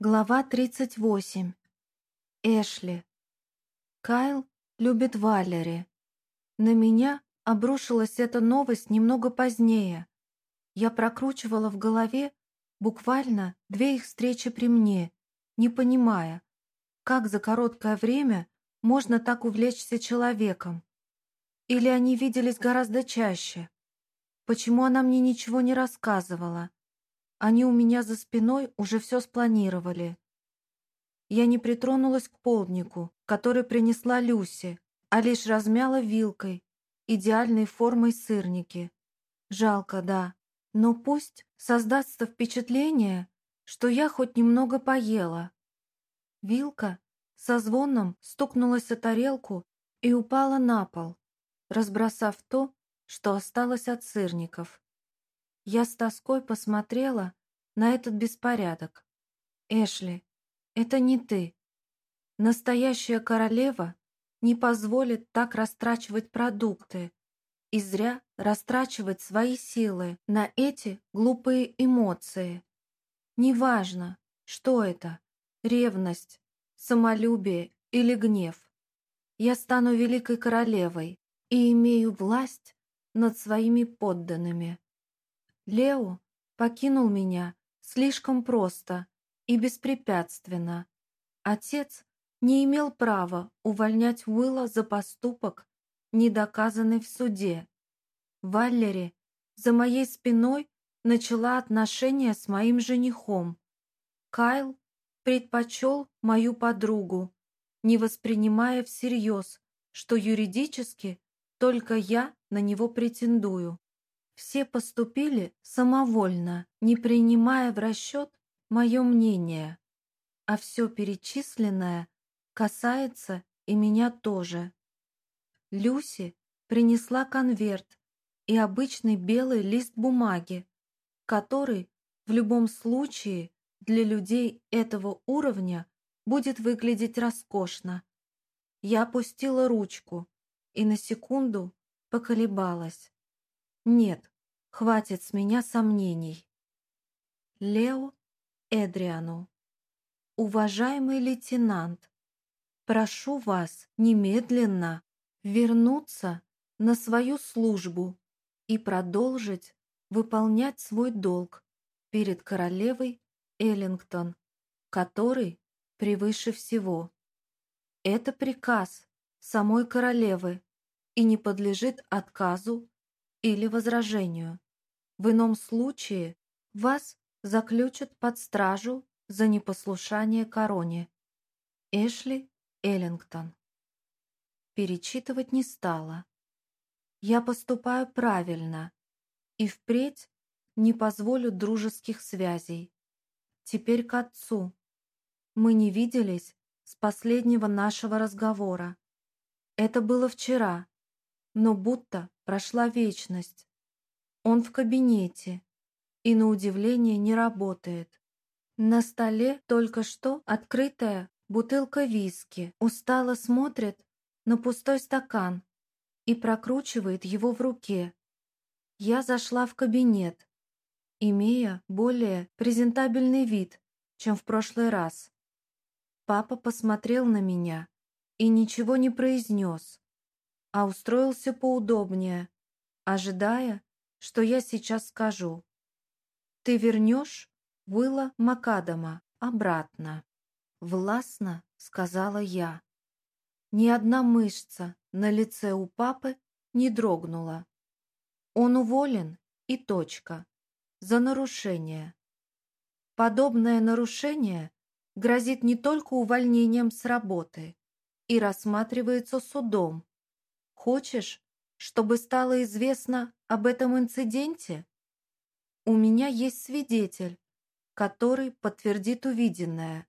Глава 38. Эшли. Кайл любит Валери. На меня обрушилась эта новость немного позднее. Я прокручивала в голове буквально две их встречи при мне, не понимая, как за короткое время можно так увлечься человеком. Или они виделись гораздо чаще. Почему она мне ничего не рассказывала? Они у меня за спиной уже все спланировали. Я не притронулась к полднику, который принесла Люси, а лишь размяла вилкой, идеальной формой сырники. Жалко, да, но пусть создастся впечатление, что я хоть немного поела. Вилка со звоном стукнулась о тарелку и упала на пол, разбросав то, что осталось от сырников. Я с тоской посмотрела на этот беспорядок. «Эшли, это не ты. Настоящая королева не позволит так растрачивать продукты и зря растрачивать свои силы на эти глупые эмоции. Неважно, что это — ревность, самолюбие или гнев. Я стану великой королевой и имею власть над своими подданными. Лео покинул меня слишком просто и беспрепятственно. Отец не имел права увольнять Уилла за поступок, недоказанный в суде. Валлери за моей спиной начала отношения с моим женихом. Кайл предпочел мою подругу, не воспринимая всерьез, что юридически только я на него претендую. Все поступили самовольно, не принимая в расчет мое мнение. А все перечисленное касается и меня тоже. Люси принесла конверт и обычный белый лист бумаги, который в любом случае для людей этого уровня будет выглядеть роскошно. Я опустила ручку и на секунду поколебалась. Нет, хватит с меня сомнений. Лео Эдриану. Уважаемый лейтенант, прошу вас немедленно вернуться на свою службу и продолжить выполнять свой долг перед королевой Эллингтон, который превыше всего. Это приказ самой королевы и не подлежит отказу или возражению. В ином случае вас заключат под стражу за непослушание короне. Эшли Эллингтон. Перечитывать не стала. Я поступаю правильно и впредь не позволю дружеских связей. Теперь к отцу. Мы не виделись с последнего нашего разговора. Это было вчера, но будто прошла вечность. Он в кабинете и, на удивление, не работает. На столе только что открытая бутылка виски. Устало смотрит на пустой стакан и прокручивает его в руке. Я зашла в кабинет, имея более презентабельный вид, чем в прошлый раз. Папа посмотрел на меня и ничего не произнес а устроился поудобнее, ожидая, что я сейчас скажу. «Ты вернешь Уилла Макадама обратно», — властно сказала я. Ни одна мышца на лице у папы не дрогнула. Он уволен и точка. За нарушение. Подобное нарушение грозит не только увольнением с работы и рассматривается судом, Хочешь, чтобы стало известно об этом инциденте? У меня есть свидетель, который подтвердит увиденное.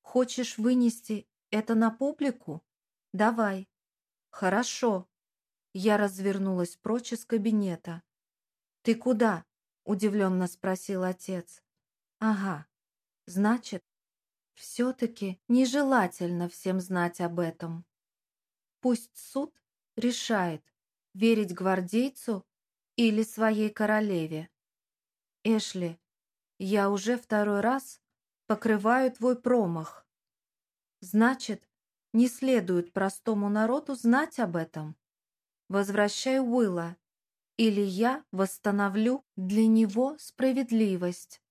Хочешь вынести это на публику? Давай. Хорошо. Я развернулась прочь из кабинета. Ты куда? Удивленно спросил отец. Ага. Значит, все-таки нежелательно всем знать об этом. Пусть суд решает, верить гвардейцу или своей королеве. Эшли, я уже второй раз покрываю твой промах. Значит, не следует простому народу знать об этом. Возвращай Уилла, или я восстановлю для него справедливость.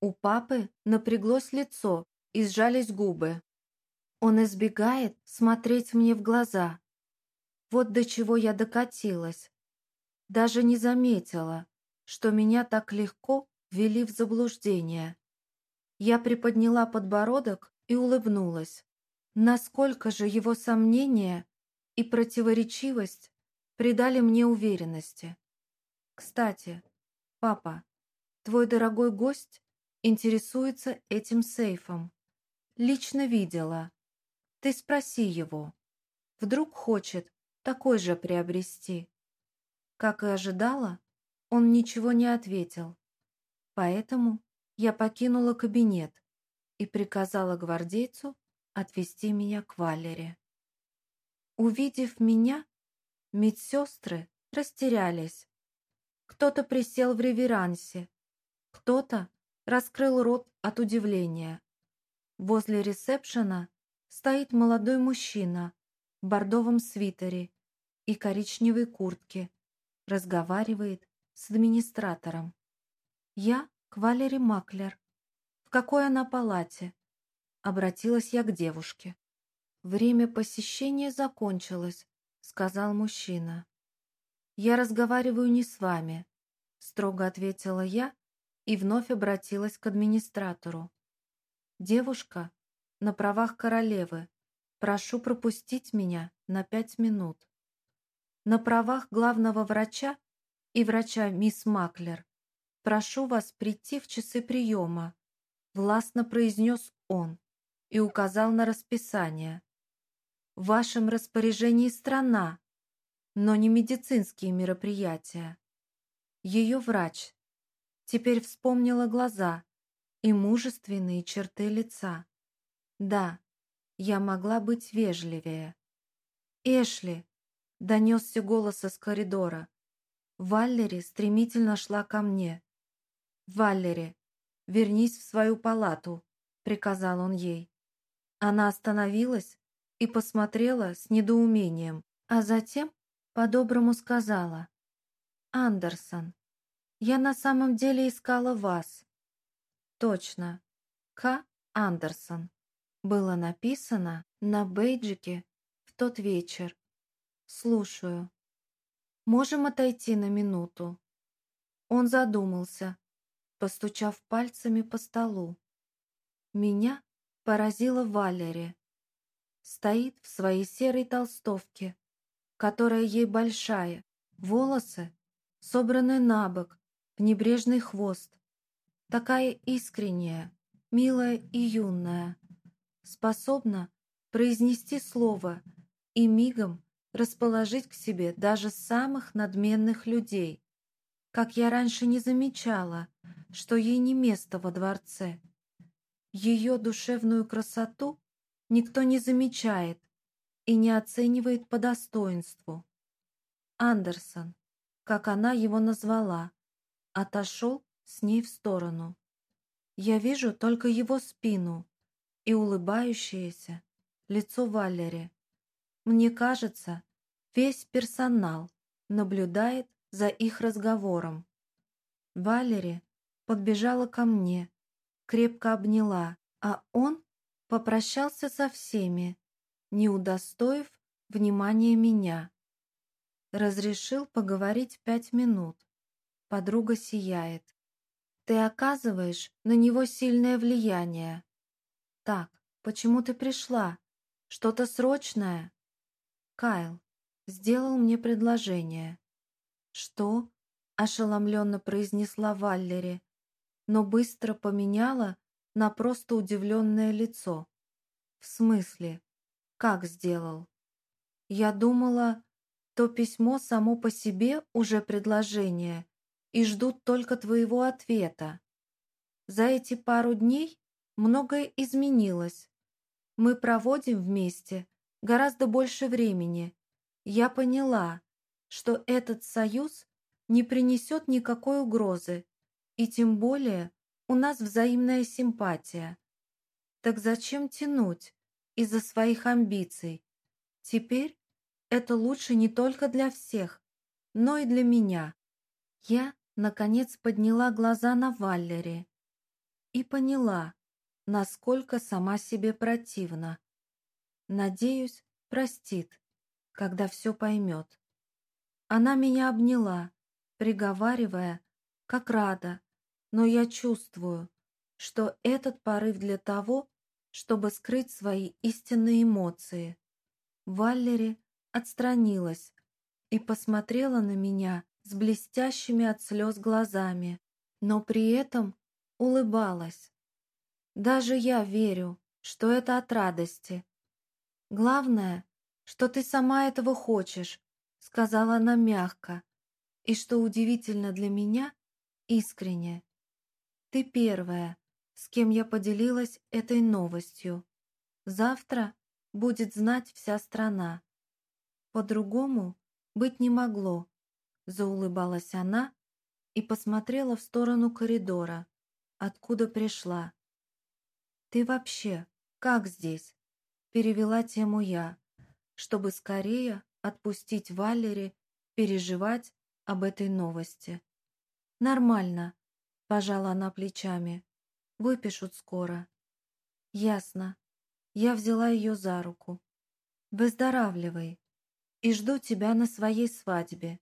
У папы напряглось лицо и сжались губы. Он избегает смотреть мне в глаза. Вот до чего я докатилась. Даже не заметила, что меня так легко ввели в заблуждение. Я приподняла подбородок и улыбнулась. Насколько же его сомнения и противоречивость придали мне уверенности. Кстати, папа, твой дорогой гость интересуется этим сейфом. Лично видела. Ты спроси его. Вдруг хочет такой же приобрести. Как и ожидала, он ничего не ответил. Поэтому я покинула кабинет и приказала гвардейцу отвезти меня к Валере. Увидев меня, медсестры растерялись. Кто-то присел в реверансе, кто-то раскрыл рот от удивления. Возле ресепшена стоит молодой мужчина бордовом свитере и коричневой куртке, разговаривает с администратором. Я к Валере Маклер. В какой она палате? Обратилась я к девушке. Время посещения закончилось, сказал мужчина. Я разговариваю не с вами, строго ответила я и вновь обратилась к администратору. Девушка на правах королевы. Прошу пропустить меня на пять минут. На правах главного врача и врача мисс Маклер «Прошу вас прийти в часы приема», — властно произнес он и указал на расписание. «В вашем распоряжении страна, но не медицинские мероприятия». Ее врач теперь вспомнила глаза и мужественные черты лица. Да, я могла быть вежливее. «Эшли!» — донесся голос из коридора. Валлери стремительно шла ко мне. «Валлери, вернись в свою палату», — приказал он ей. Она остановилась и посмотрела с недоумением, а затем по-доброму сказала. «Андерсон, я на самом деле искала вас». «Точно, К. Андерсон» было написано на бейджике в тот вечер. «Слушаю. Можем отойти на минуту?» Он задумался, постучав пальцами по столу. Меня поразила Валери. Стоит в своей серой толстовке, которая ей большая, волосы собраны на бок, в небрежный хвост. Такая искренняя, милая и юная, способна произнести слово и мигом расположить к себе даже самых надменных людей, как я раньше не замечала, что ей не место во дворце. Ее душевную красоту никто не замечает и не оценивает по достоинству. Андерсон, как она его назвала, отошел с ней в сторону. Я вижу только его спину и улыбающееся лицо Валери. Мне кажется, весь персонал наблюдает за их разговором. Валери подбежала ко мне, крепко обняла, а он попрощался со всеми, не удостоив внимания меня. Разрешил поговорить пять минут. Подруга сияет. Ты оказываешь на него сильное влияние. Так, почему ты пришла? Что-то срочное? Кайл сделал мне предложение. Что? Ошеломленно произнесла Валлери, но быстро поменяла на просто удивленное лицо. «В смысле? Как сделал?» «Я думала, то письмо само по себе уже предложение, и ждут только твоего ответа. За эти пару дней многое изменилось. Мы проводим вместе гораздо больше времени. Я поняла, что этот союз не принесет никакой угрозы и тем более у нас взаимная симпатия. Так зачем тянуть из-за своих амбиций? Теперь это лучше не только для всех, но и для меня. Я, наконец, подняла глаза на Валлери и поняла, насколько сама себе противна. Надеюсь, простит, когда все поймет. Она меня обняла, приговаривая, как рада, но я чувствую, что этот порыв для того, чтобы скрыть свои истинные эмоции. Валлери отстранилась и посмотрела на меня с блестящими от слез глазами, но при этом улыбалась. Даже я верю, что это от радости. Главное, что ты сама этого хочешь, сказала она мягко, и что удивительно для меня, искренне. Ты первая, с кем я поделилась этой новостью. Завтра будет знать вся страна. По-другому быть не могло, заулыбалась она и посмотрела в сторону коридора, откуда пришла. Ты вообще как здесь? Перевела тему я, чтобы скорее отпустить Валери переживать об этой новости. Нормально, пожала она плечами. Выпишут скоро. Ясно. Я взяла ее за руку. Выздоравливай. И жду тебя на своей свадьбе.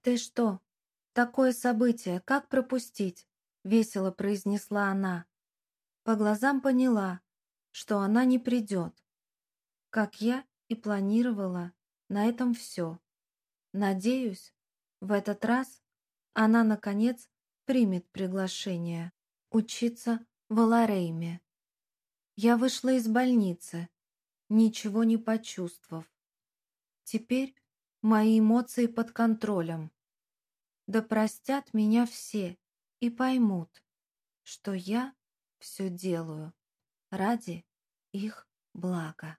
Ты что? Такое событие, как пропустить? Весело произнесла она. По глазам поняла, что она не придет. Как я и планировала, на этом все. Надеюсь, в этот раз она, наконец, примет приглашение учиться в Аларейме. Я вышла из больницы, ничего не почувствовав. Теперь мои эмоции под контролем. Да простят меня все и поймут, что я все делаю ради их блага.